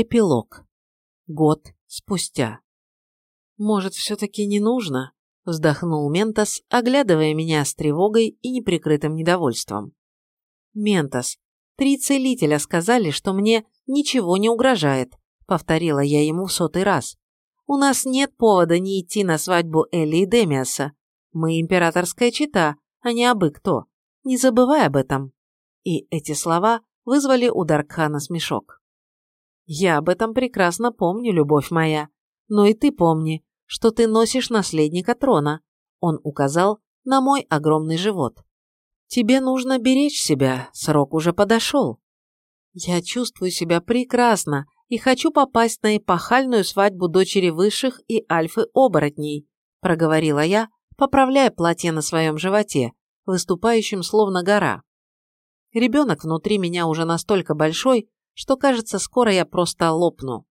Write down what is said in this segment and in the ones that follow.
Эпилог. Год спустя. «Может, все-таки не нужно?» – вздохнул Ментос, оглядывая меня с тревогой и неприкрытым недовольством. «Ментос, три целителя сказали, что мне ничего не угрожает», – повторила я ему в сотый раз. «У нас нет повода не идти на свадьбу Элли и Демиаса. Мы императорская чита, а не абы кто. Не забывай об этом». И эти слова вызвали у Даркхана смешок. «Я об этом прекрасно помню, любовь моя. Но и ты помни, что ты носишь наследника трона», он указал на мой огромный живот. «Тебе нужно беречь себя, срок уже подошел». «Я чувствую себя прекрасно и хочу попасть на эпохальную свадьбу дочери высших и альфы-оборотней», проговорила я, поправляя платье на своем животе, выступающем словно гора. Ребенок внутри меня уже настолько большой, что, кажется, скоро я просто лопну.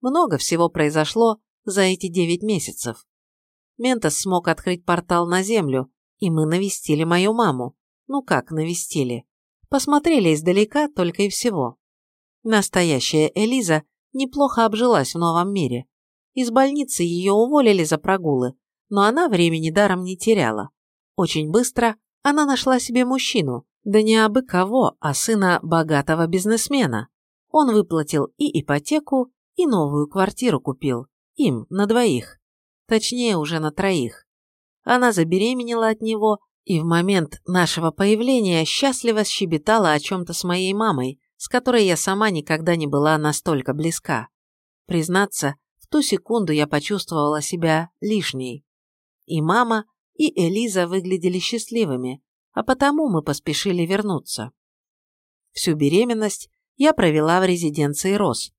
Много всего произошло за эти девять месяцев. Ментос смог открыть портал на Землю, и мы навестили мою маму. Ну как навестили? Посмотрели издалека только и всего. Настоящая Элиза неплохо обжилась в новом мире. Из больницы ее уволили за прогулы, но она времени даром не теряла. Очень быстро она нашла себе мужчину, да не абы кого, а сына богатого бизнесмена. Он выплатил и ипотеку, и новую квартиру купил. Им, на двоих. Точнее, уже на троих. Она забеременела от него и в момент нашего появления счастливо щебетала о чем-то с моей мамой, с которой я сама никогда не была настолько близка. Признаться, в ту секунду я почувствовала себя лишней. И мама, и Элиза выглядели счастливыми, а потому мы поспешили вернуться. Всю беременность я провела в резиденции Рос.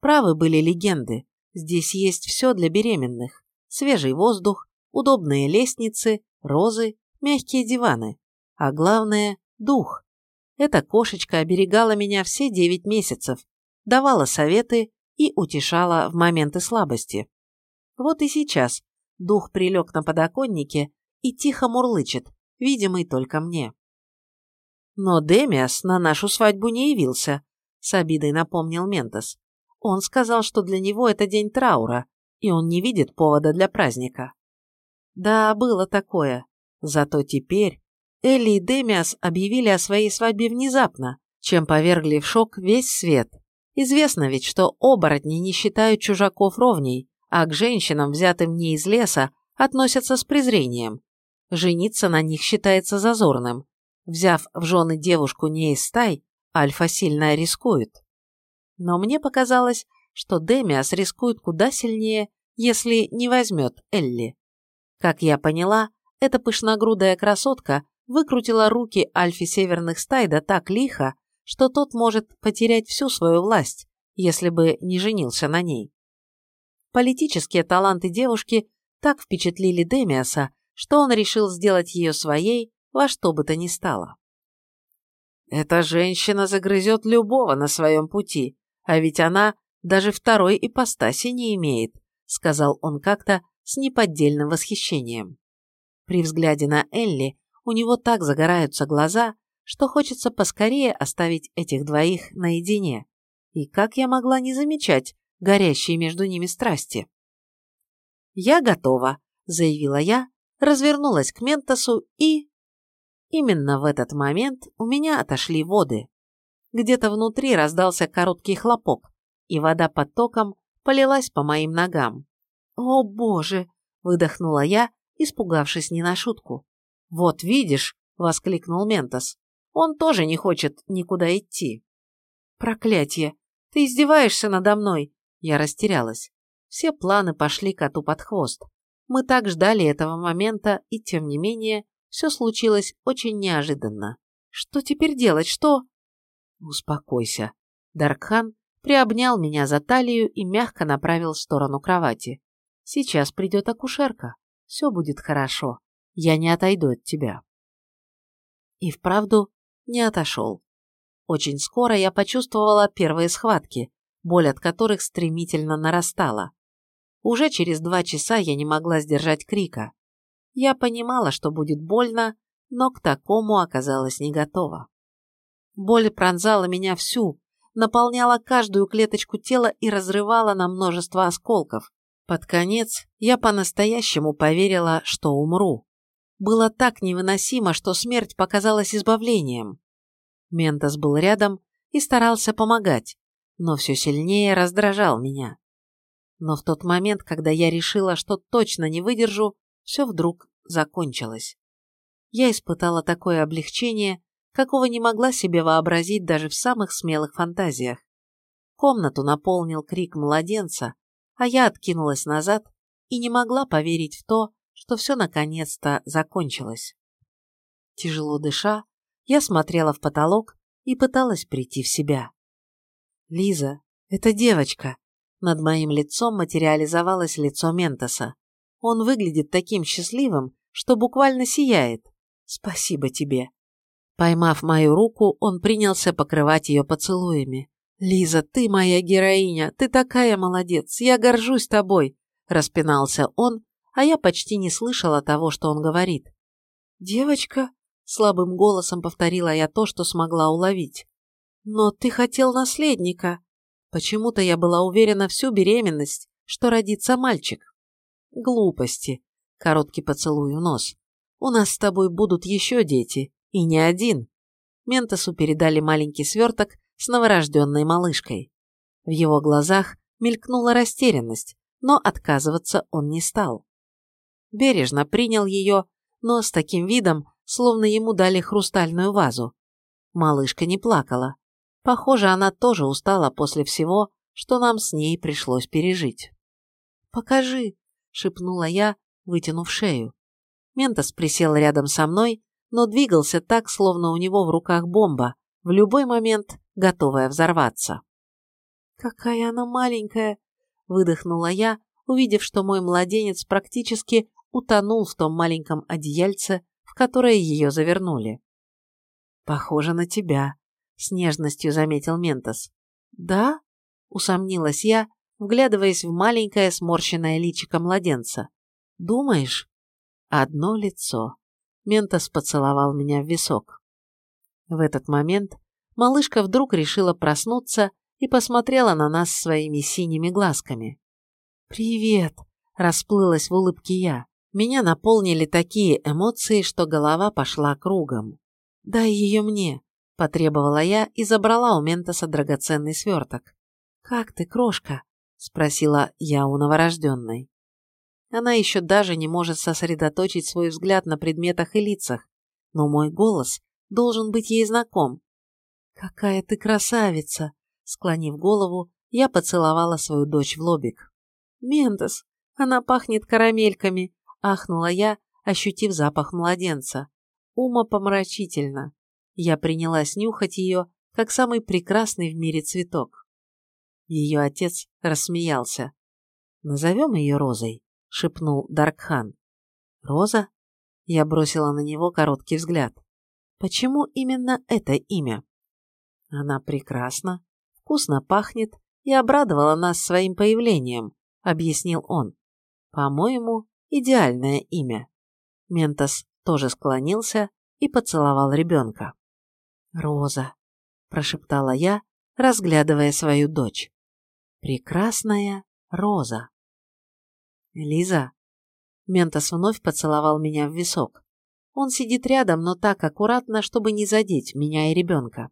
Правы были легенды, здесь есть все для беременных. Свежий воздух, удобные лестницы, розы, мягкие диваны. А главное – дух. Эта кошечка оберегала меня все девять месяцев, давала советы и утешала в моменты слабости. Вот и сейчас дух прилег на подоконнике и тихо мурлычет, видимый только мне. Но Демиас на нашу свадьбу не явился, с обидой напомнил Ментос. Он сказал, что для него это день траура, и он не видит повода для праздника. Да, было такое. Зато теперь Элли и Демиас объявили о своей свадьбе внезапно, чем повергли в шок весь свет. Известно ведь, что оборотни не считают чужаков ровней, а к женщинам, взятым не из леса, относятся с презрением. Жениться на них считается зазорным. Взяв в жены девушку не из стай, Альфа сильно рискует. Но мне показалось, что Демиас рискует куда сильнее, если не возьмет Элли. Как я поняла, эта пышногрудая красотка выкрутила руки Альфе северных стай да так лихо, что тот может потерять всю свою власть, если бы не женился на ней. Политические таланты девушки так впечатлили Демиаса, что он решил сделать ее своей во что бы то ни стало. Эта женщина загрызет любого на своем пути, а ведь она даже второй ипостаси не имеет, сказал он как-то с неподдельным восхищением. При взгляде на Элли у него так загораются глаза, что хочется поскорее оставить этих двоих наедине. И как я могла не замечать горящие между ними страсти? «Я готова», — заявила я, развернулась к Ментосу и... Именно в этот момент у меня отошли воды. Где-то внутри раздался короткий хлопок, и вода под током полилась по моим ногам. «О, боже!» – выдохнула я, испугавшись не на шутку. «Вот видишь!» – воскликнул Ментос. «Он тоже не хочет никуда идти». «Проклятье! Ты издеваешься надо мной!» Я растерялась. Все планы пошли коту под хвост. Мы так ждали этого момента, и тем не менее, все случилось очень неожиданно. Что теперь делать? Что? Успокойся. Даркхан приобнял меня за талию и мягко направил в сторону кровати. Сейчас придет акушерка. Все будет хорошо. Я не отойду от тебя. И вправду не отошел. Очень скоро я почувствовала первые схватки, боль от которых стремительно нарастала. Уже через два часа я не могла сдержать крика. Я понимала, что будет больно, но к такому оказалась не готова. Боль пронзала меня всю, наполняла каждую клеточку тела и разрывала на множество осколков. Под конец я по-настоящему поверила, что умру. Было так невыносимо, что смерть показалась избавлением. Ментос был рядом и старался помогать, но все сильнее раздражал меня. Но в тот момент, когда я решила, что точно не выдержу, все вдруг закончилось. Я испытала такое облегчение, какого не могла себе вообразить даже в самых смелых фантазиях. Комнату наполнил крик младенца, а я откинулась назад и не могла поверить в то, что все наконец-то закончилось. Тяжело дыша, я смотрела в потолок и пыталась прийти в себя. «Лиза, это девочка!» Над моим лицом материализовалось лицо Ментоса. Он выглядит таким счастливым, что буквально сияет. Спасибо тебе. Поймав мою руку, он принялся покрывать ее поцелуями. «Лиза, ты моя героиня, ты такая молодец, я горжусь тобой», – распинался он, а я почти не слышала того, что он говорит. «Девочка?» – слабым голосом повторила я то, что смогла уловить. «Но ты хотел наследника». Почему-то я была уверена всю беременность, что родится мальчик. Глупости. Короткий поцелуй в нос. У нас с тобой будут еще дети, и не один. Ментосу передали маленький сверток с новорожденной малышкой. В его глазах мелькнула растерянность, но отказываться он не стал. Бережно принял ее, но с таким видом, словно ему дали хрустальную вазу. Малышка не плакала. Похоже, она тоже устала после всего, что нам с ней пришлось пережить. «Покажи», — шепнула я, вытянув шею. Ментос присел рядом со мной, но двигался так, словно у него в руках бомба, в любой момент готовая взорваться. «Какая она маленькая!» – выдохнула я, увидев, что мой младенец практически утонул в том маленьком одеяльце, в которое ее завернули. «Похоже на тебя», – с нежностью заметил Ментос. «Да?» – усомнилась я, вглядываясь в маленькое сморщенное личико младенца. «Думаешь?» «Одно лицо». Ментос поцеловал меня в висок. В этот момент малышка вдруг решила проснуться и посмотрела на нас своими синими глазками. «Привет!» – расплылась в улыбке я. Меня наполнили такие эмоции, что голова пошла кругом. «Дай ее мне!» – потребовала я и забрала у Ментоса драгоценный сверток. «Как ты, крошка?» – спросила я у новорожденной. Она еще даже не может сосредоточить свой взгляд на предметах и лицах, но мой голос должен быть ей знаком. «Какая ты красавица!» Склонив голову, я поцеловала свою дочь в лобик. «Мендес, она пахнет карамельками!» – ахнула я, ощутив запах младенца. Ума помрачительно. Я принялась нюхать ее, как самый прекрасный в мире цветок. Ее отец рассмеялся. «Назовем ее Розой?» – шепнул Даркхан. «Роза?» Я бросила на него короткий взгляд. «Почему именно это имя?» «Она прекрасна, вкусно пахнет и обрадовала нас своим появлением», – объяснил он. «По-моему, идеальное имя». Ментос тоже склонился и поцеловал ребенка. «Роза», – прошептала я, разглядывая свою дочь. «Прекрасная Роза». «Лиза!» Ментос вновь поцеловал меня в висок. Он сидит рядом, но так аккуратно, чтобы не задеть меня и ребенка.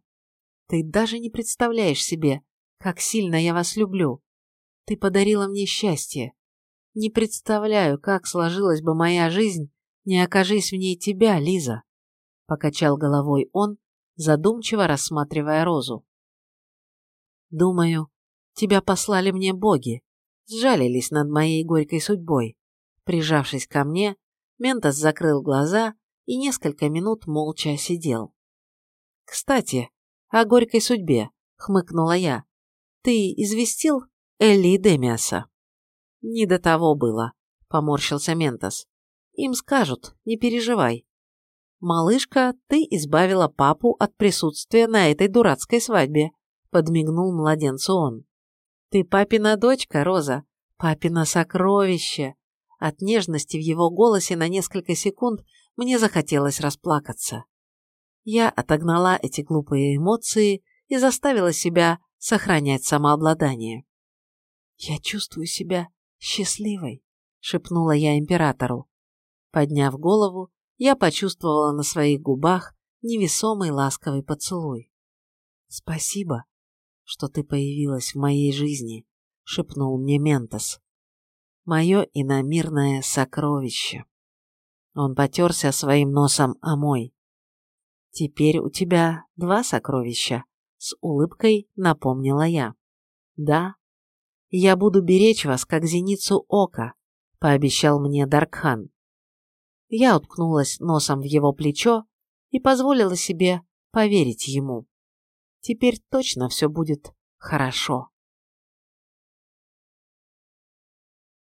«Ты даже не представляешь себе, как сильно я вас люблю. Ты подарила мне счастье. Не представляю, как сложилась бы моя жизнь, не окажись в ней тебя, Лиза», — покачал головой он, задумчиво рассматривая розу. «Думаю, тебя послали мне боги, сжалились над моей горькой судьбой. Прижавшись ко мне, Ментос закрыл глаза и несколько минут молча сидел. «Кстати, о горькой судьбе», — хмыкнула я. «Ты известил Элли и Демиаса?» «Не до того было», — поморщился Ментос. «Им скажут, не переживай. Малышка, ты избавила папу от присутствия на этой дурацкой свадьбе», — подмигнул младенцу он. «Ты папина дочка, Роза, папина сокровище!» От нежности в его голосе на несколько секунд мне захотелось расплакаться. Я отогнала эти глупые эмоции и заставила себя сохранять самообладание. «Я чувствую себя счастливой», — шепнула я императору. Подняв голову, я почувствовала на своих губах невесомый ласковый поцелуй. «Спасибо, что ты появилась в моей жизни», — шепнул мне Ментос. «Мое иномирное сокровище». Он потерся своим носом о мой. «Теперь у тебя два сокровища», — с улыбкой напомнила я. «Да, я буду беречь вас, как зеницу ока», — пообещал мне Даркхан. Я уткнулась носом в его плечо и позволила себе поверить ему. Теперь точно все будет хорошо.